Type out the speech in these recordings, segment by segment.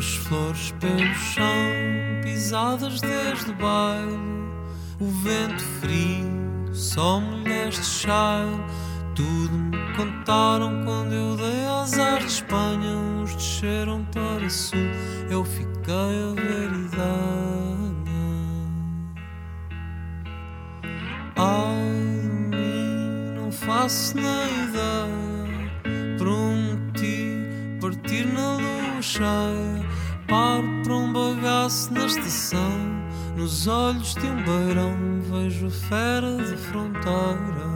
As flores pelo chão, pisadas desde o baile. O vento frio, só mulheres de chale. Tudo me contaram quando eu dei azar de Espanha. Uns desceram para sul, eu fiquei a ver idade. Ai de mim, não faço nem ideia. Prometi partir na lua cheia. Bagaço na estação. Nos olhos de um beirão vejo a fera de fronteira.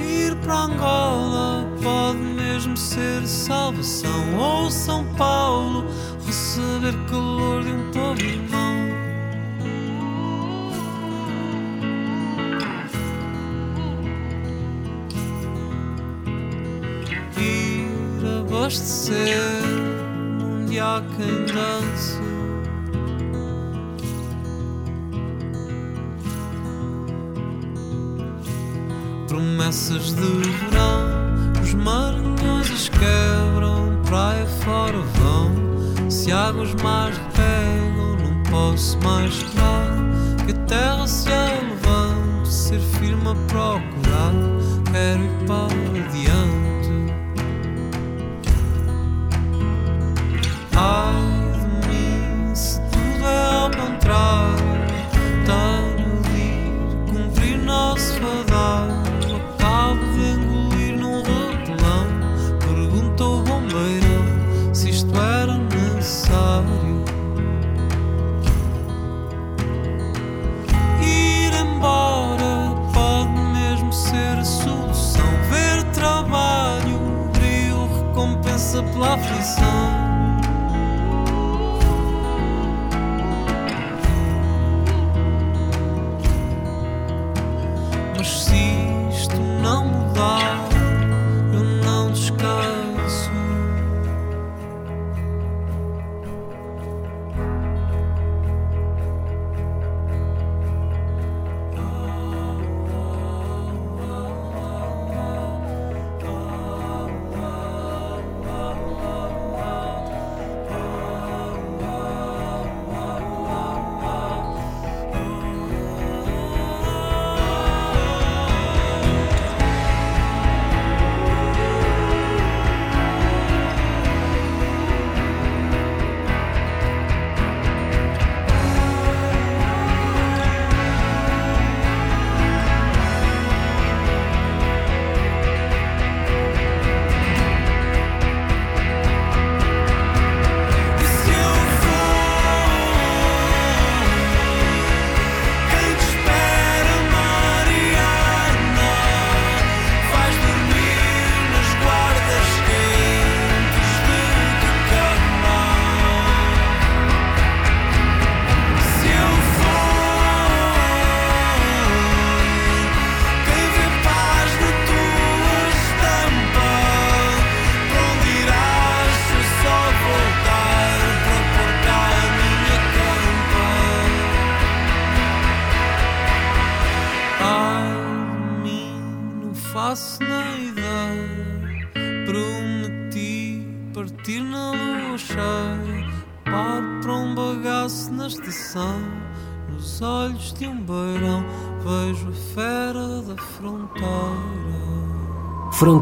Ir para Angola pode mesmo ser salvação. Ou São Paulo, receber calor de um povo irmão. Ir abastecer dia há quem dança. Promessas de verão, os maranhões as quebram, praia fora vão. Se águas mais pegam, não posso mais esperar que a terra se levante, ser firme a procurar. Quero ir para adiante. Se tudo é ao contrário,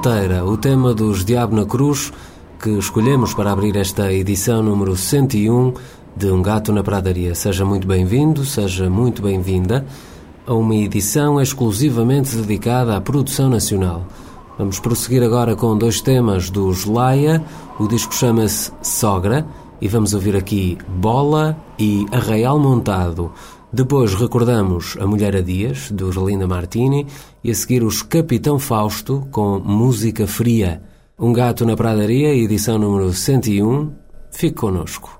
Fronteira, o tema dos Diabo na Cruz, que escolhemos para abrir esta edição número 101 de Um Gato na Pradaria. Seja muito bem-vindo, seja muito bem-vinda a uma edição exclusivamente dedicada à produção nacional. Vamos prosseguir agora com dois temas dos Laia. O disco chama-se Sogra e vamos ouvir aqui Bola e Arraial Montado. Depois recordamos A Mulher a Dias, do Orlinda Martini, e a seguir os Capitão Fausto com Música Fria. Um Gato na Pradaria, edição número 101. Fique connosco.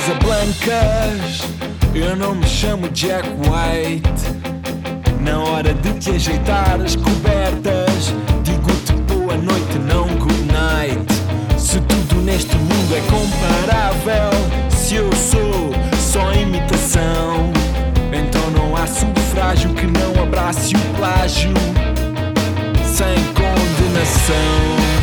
Chamo Casablancas, eu não me chamo Jack White. Na hora de te ajeitar as cobertas, digo-te boa noite, não good night. Se tudo neste mundo é comparável, se eu sou só imitação, então não há sufrágio que não abrace o plágio sem condenação.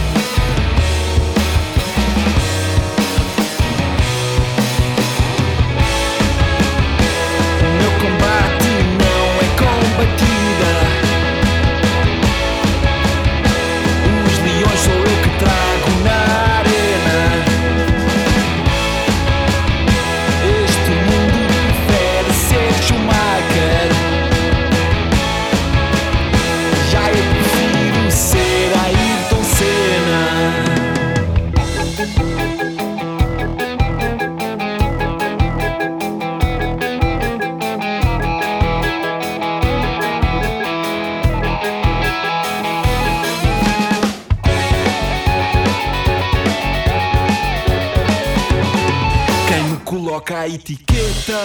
Coloca a etiqueta.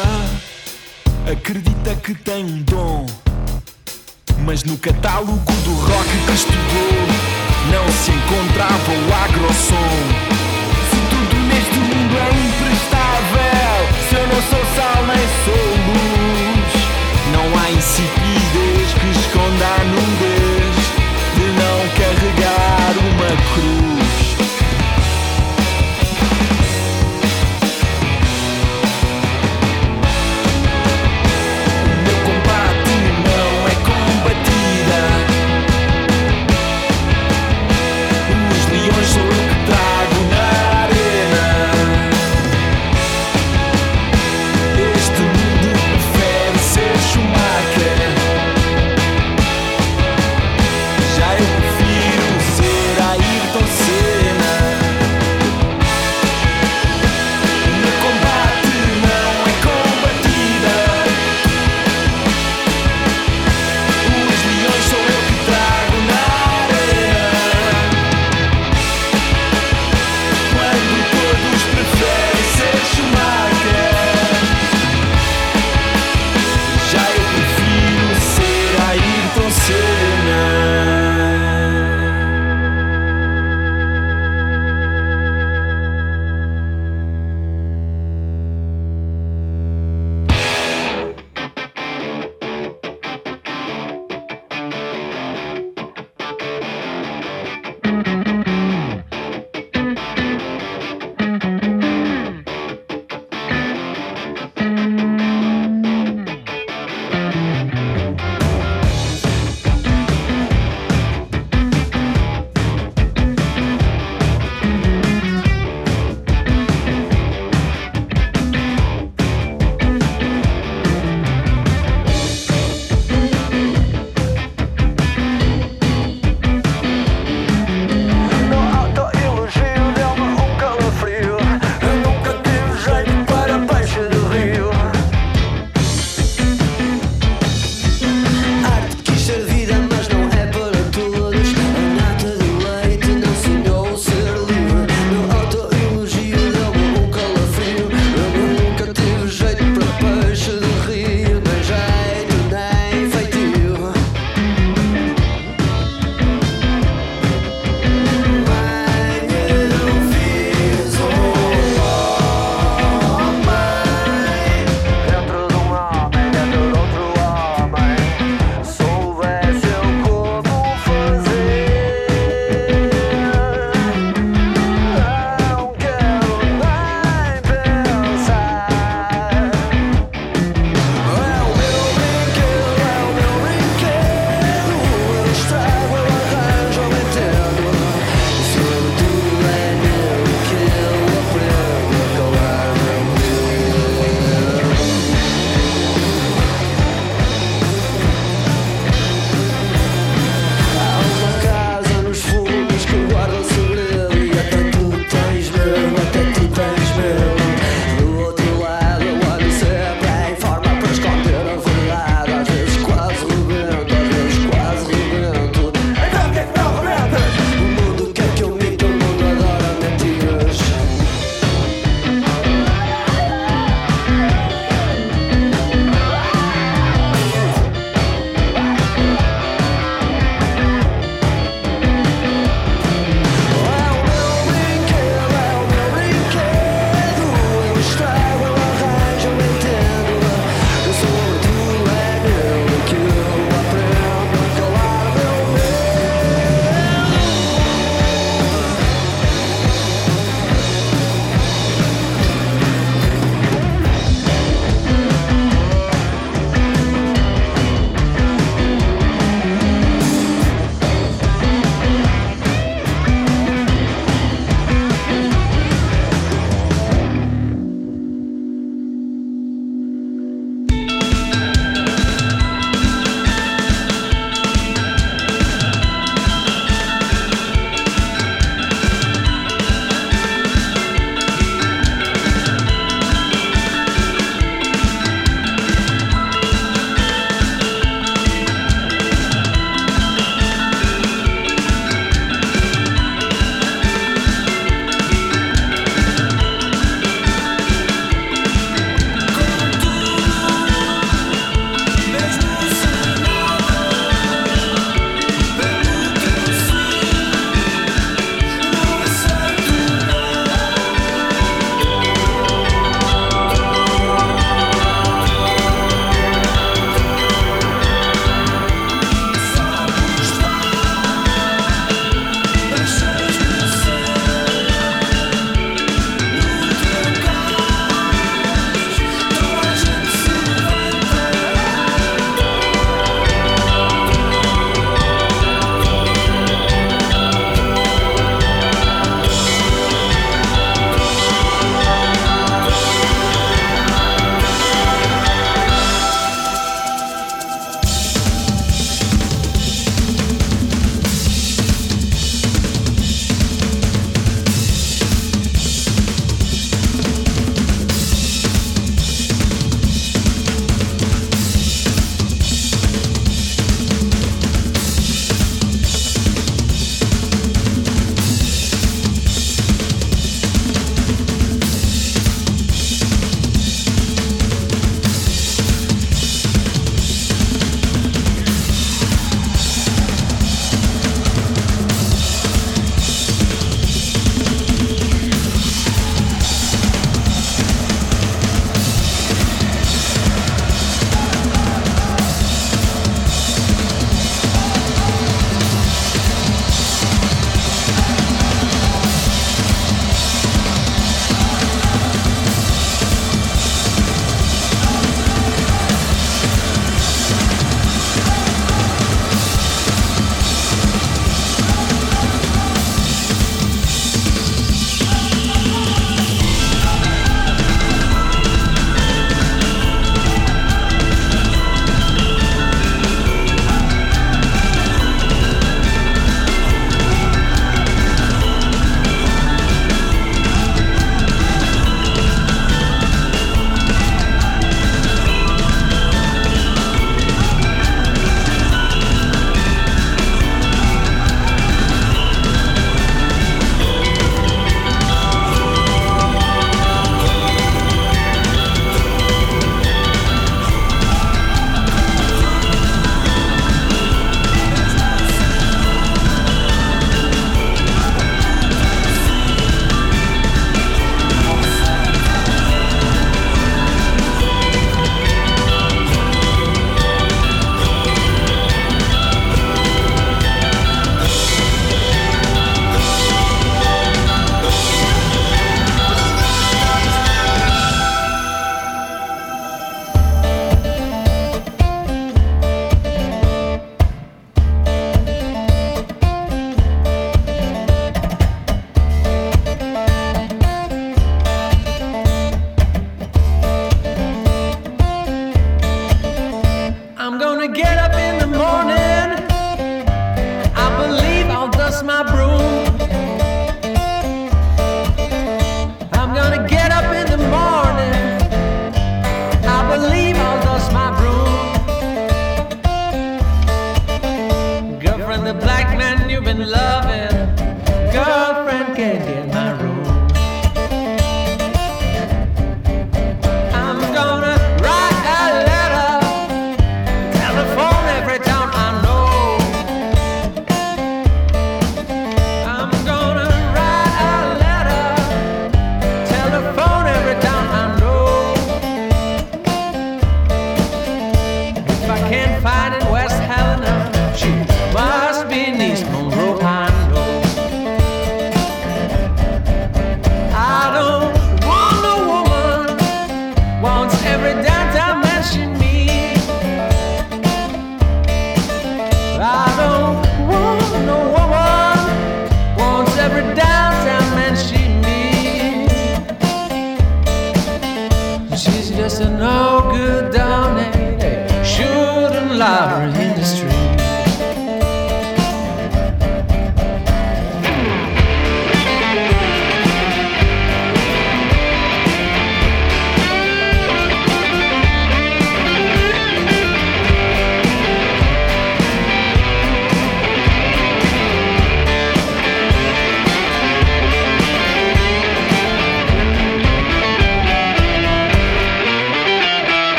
Acredita que tem um dom. Mas no catálogo do rock que estudou não se encontrava o agrosom. Se tudo neste mundo é imprestável, se eu não sou sal nem sou luz, não há insipidez que esconda a nudez de não carregar uma cruz.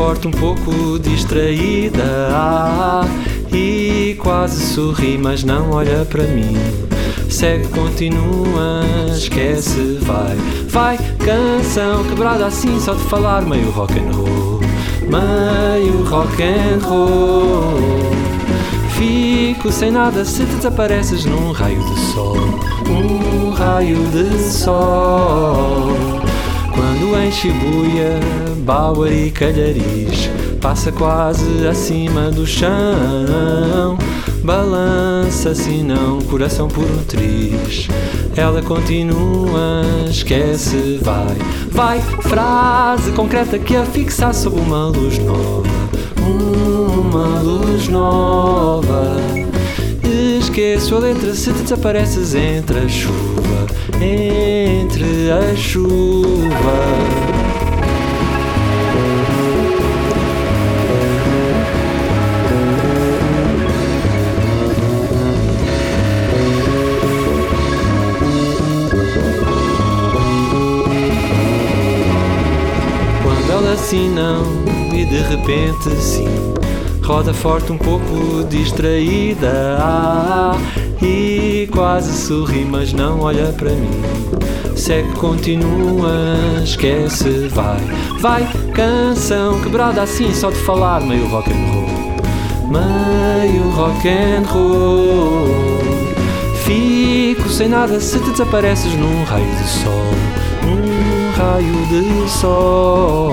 Forte um pouco distraída. Ah, E quase sorri mas não olha para mim. Segue, continua, esquece, vai. Vai, canção quebrada assim só de falar Meio rock and roll. Meio rock and roll. Fico sem nada se te desapareces num raio de sol. Um raio de sol. Quando em Shibuya, Bauer e Calharis passa quase acima do chão. Balança se não, coração por um triz. Ela continua, esquece, vai, vai. Frase concreta que a fixa sob uma luz nova. Uma luz nova. Esqueço a letra se te desapareces entre a chuva. Entre a chuva. Quando ela assim não e de repente sim Roda forte um pouco distraída. Ah, E quase sorri mas não olha para mim. Segue, continua, esquece, vai. Vai, canção quebrada assim só de falar Meio rock and roll. Meio rock and roll. Fico sem nada se te desapareces num raio de sol. Um raio de sol.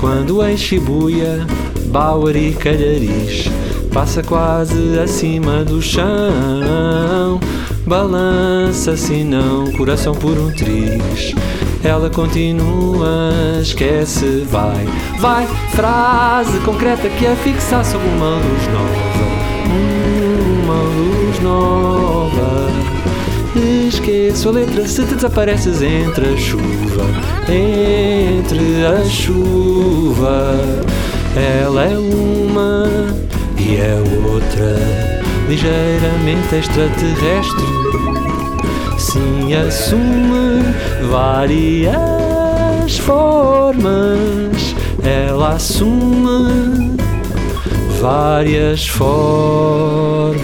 Quando em Shibuya, Bauer e Calharis Passa quase acima do chão. Balança se não, coração por um triz. Ela continua, esquece, vai. Vai, frase concreta que a fixa sob uma luz nova. Uma luz nova. Esqueço a letra se te desapareces entre a chuva, entre a chuva. Ela é uma e é outra, ligeiramente extraterrestre. Sim, assume várias formas. Ela assume várias formas.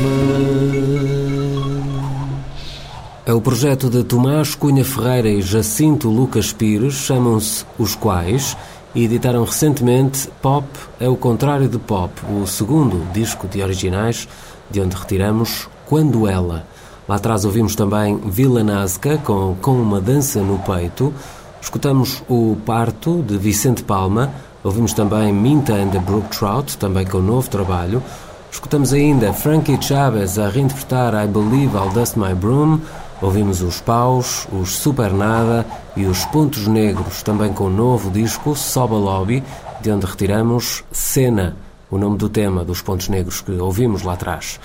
É o projeto de Tomás Cunha Ferreira e Jacinto Lucas Pires, chamam-se Os Quais, e editaram recentemente Pop é o contrário de Pop, o segundo disco de originais, de onde retiramos Quando Ela. Lá atrás ouvimos também Vila Nazca com Com uma Dança no Peito, escutamos o Parto de Vicente Palma, ouvimos também Minta and the Brook Trout, também com novo trabalho, escutamos ainda Frankie Chavez a reinterpretar I Believe I'll Dust My Broom, Ouvimos os Paus, os Supernada e os Pontos Negros, também com o novo disco Soba Lobby, de onde retiramos Cena, o nome do tema dos Pontos Negros que ouvimos lá atrás.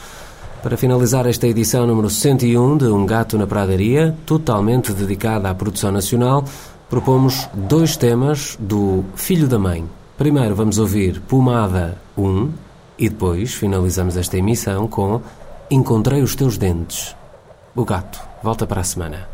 Para finalizar esta edição número 101 de Um Gato na Pradaria, totalmente dedicada à produção nacional, propomos dois temas do Filho da Mãe. Primeiro vamos ouvir Pomada 1 e depois finalizamos esta emissão com Encontrei os Teus Dentes. O gato volta para a semana.